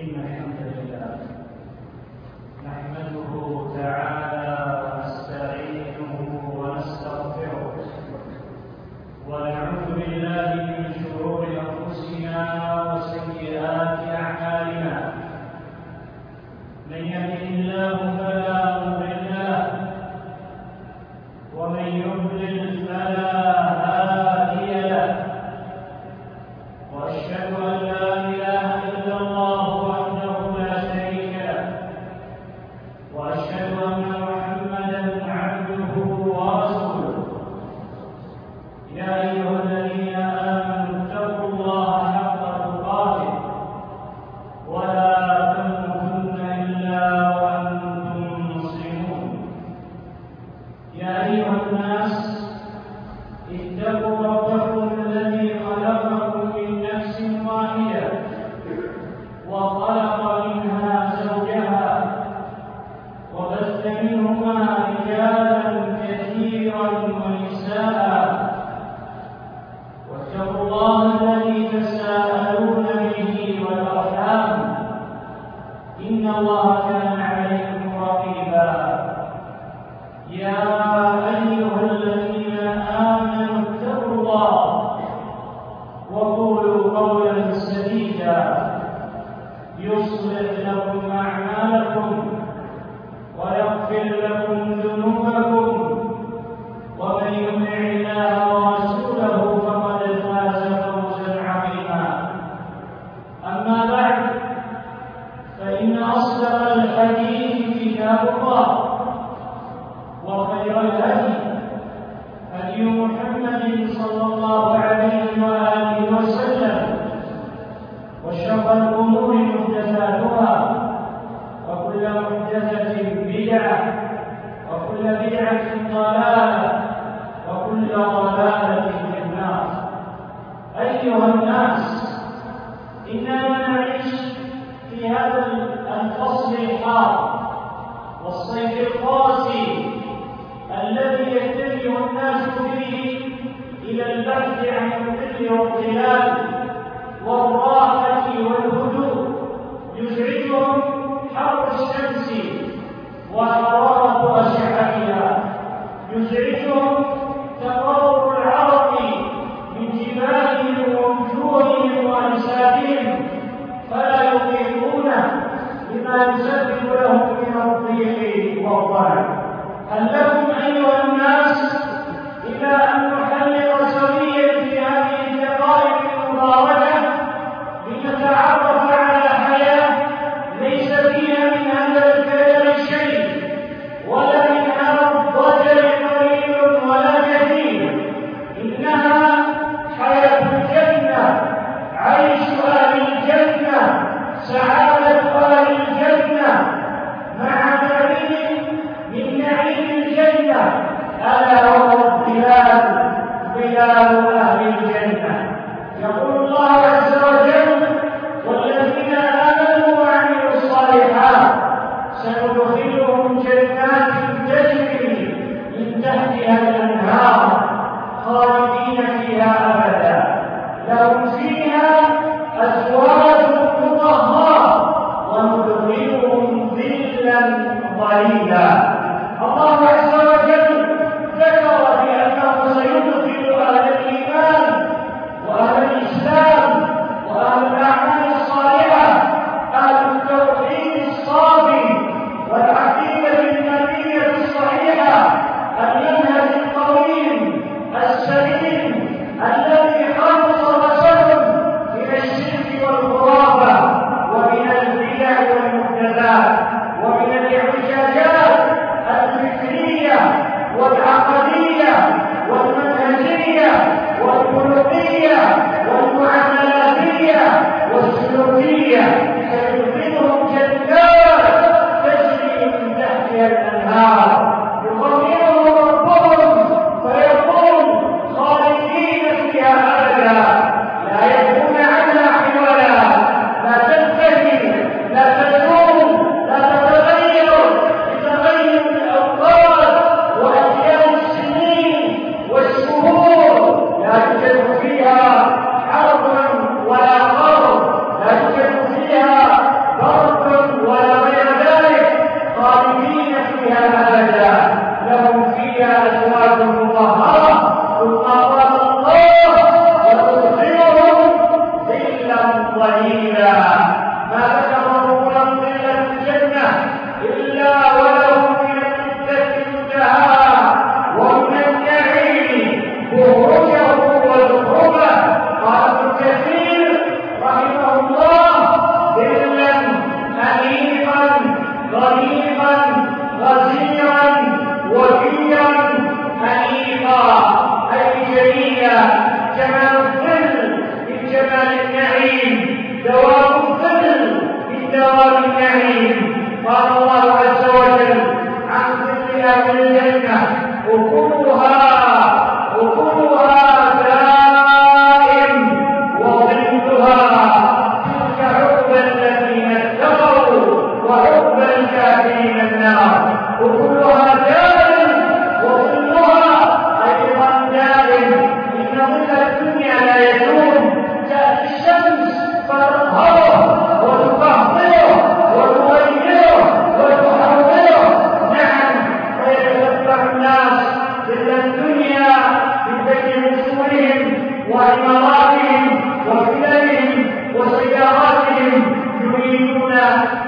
إن الحمد لله النبي صلى الله وحرارة أشعتها يزعجهم تقرأ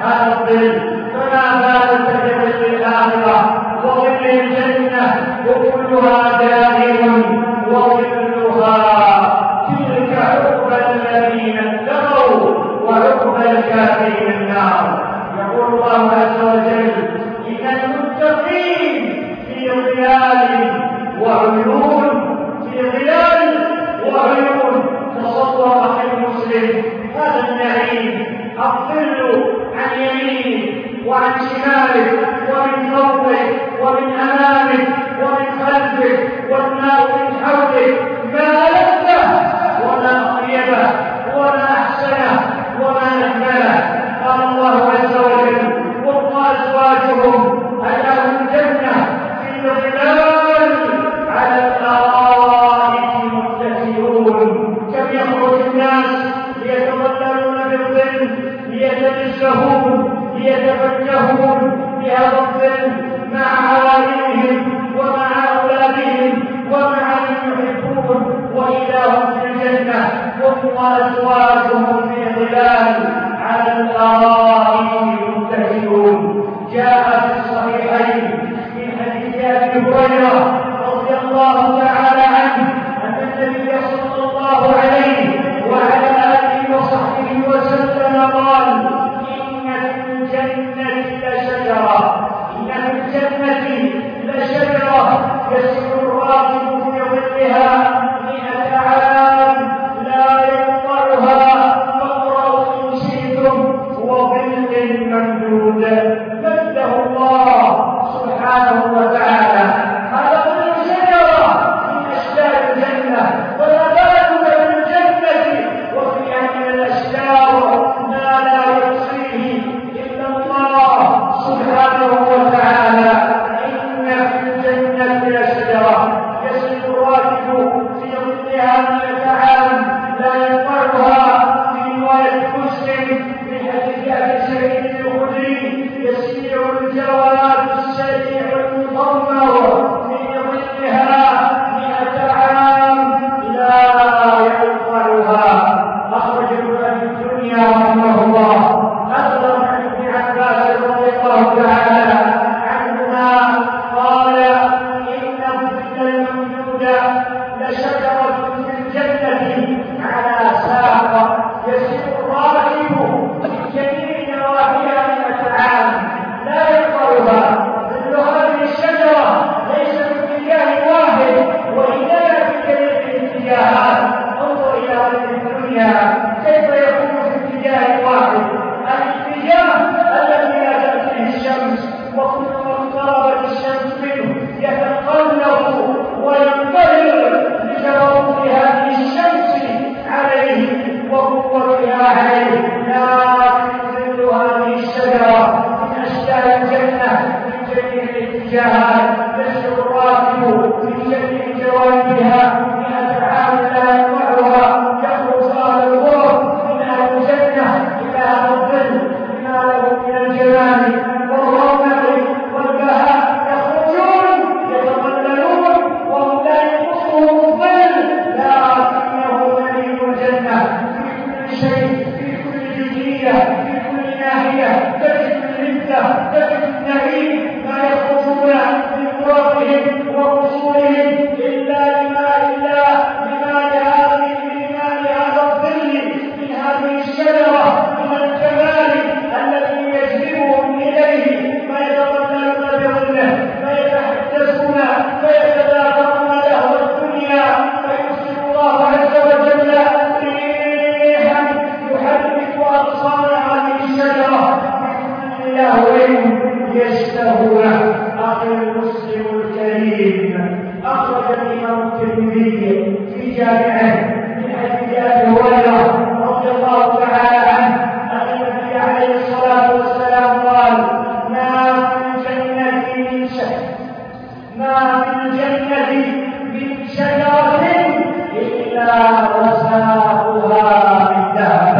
para. والنار Hallelujah جهنم ما في الجنة من شجرة إلا وساقها من ذهب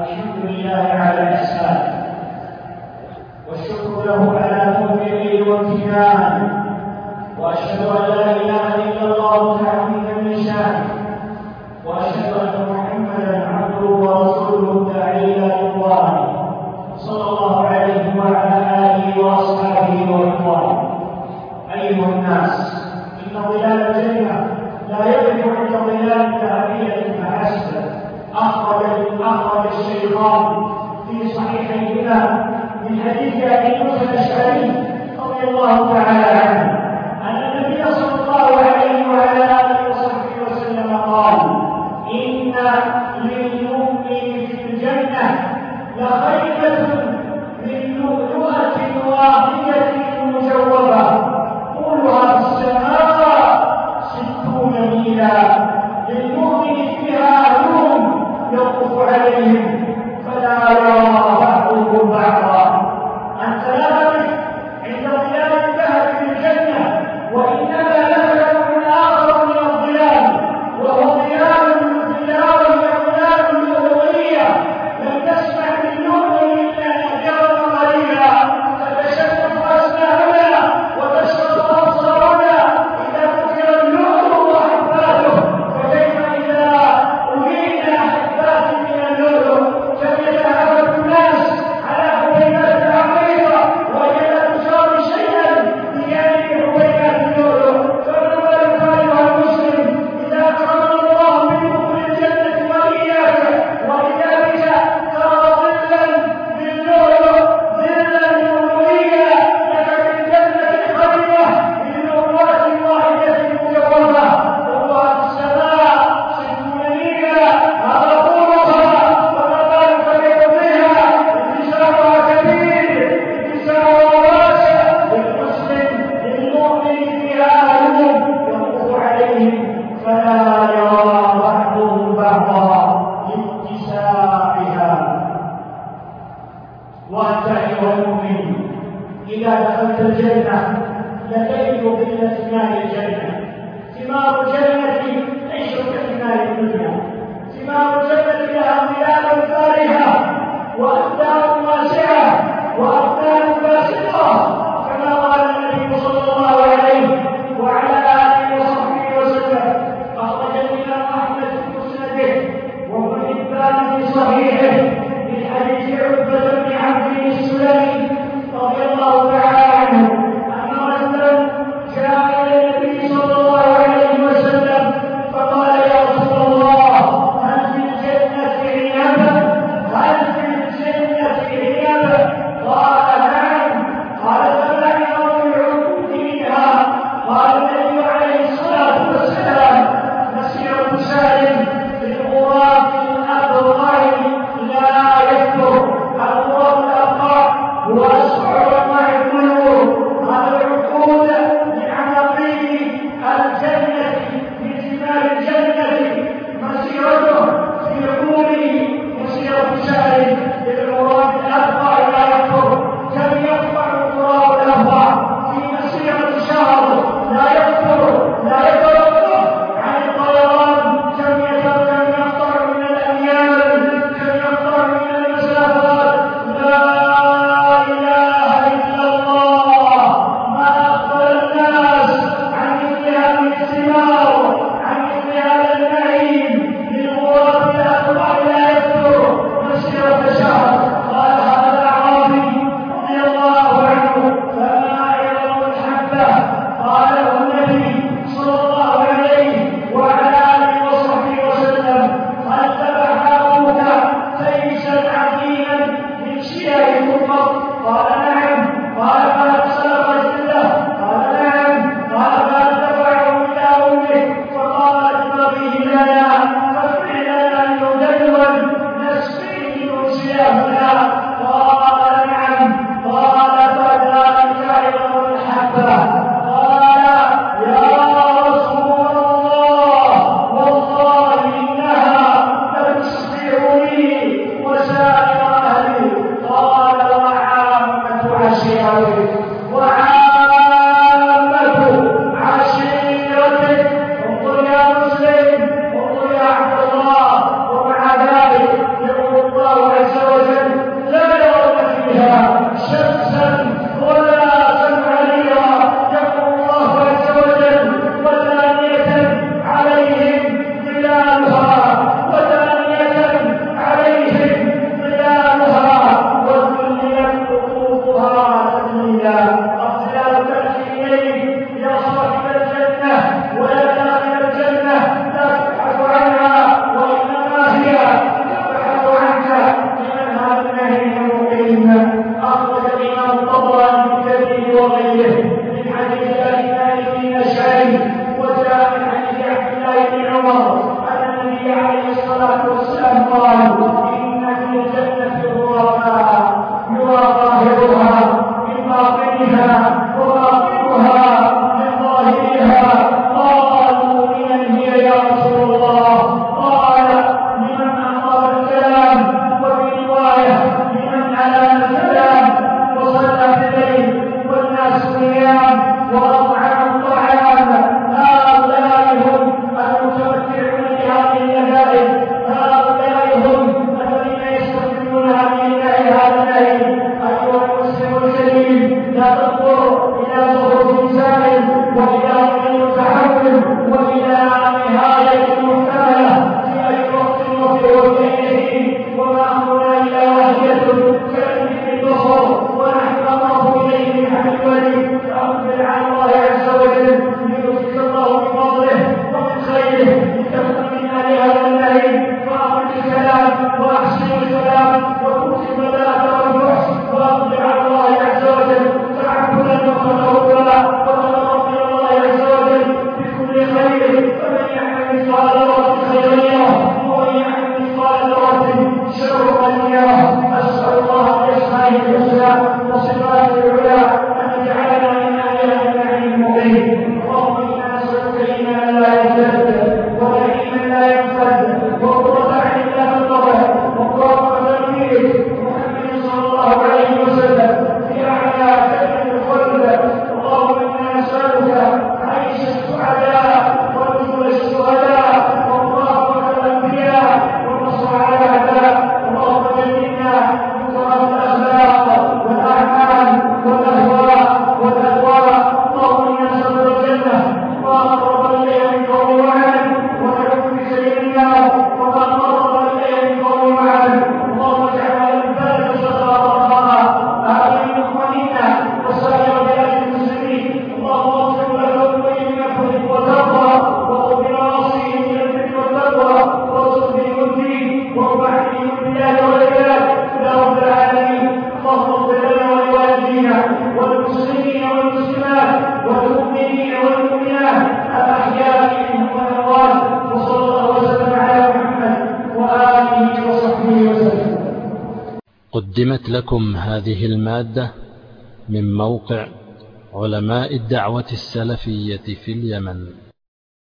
الحمد لله على إحسانه والشكر له على توفيقه وامتنانه وأشهد أن لا إله إلا الله تعليما من شانه وأشهد أن محمدا عبده ورسوله الداعي إلى رضوانه صلى الله عليه وعلى آله وأصحابه وأخوانه أيها الناس البخاري في صحيحيهما من حديث أبي موسى الأشعري رضي الله تعالى عنه. أن النبي صلى الله عليه وعلى آله وصحبه وسلم قال إن للمؤمن في الجنة لخيبه من لؤلؤه واحدة مجوبة. ছাড়া قدمت لكم هذه المادة من موقع علماء الدعوة السلفية في اليمن.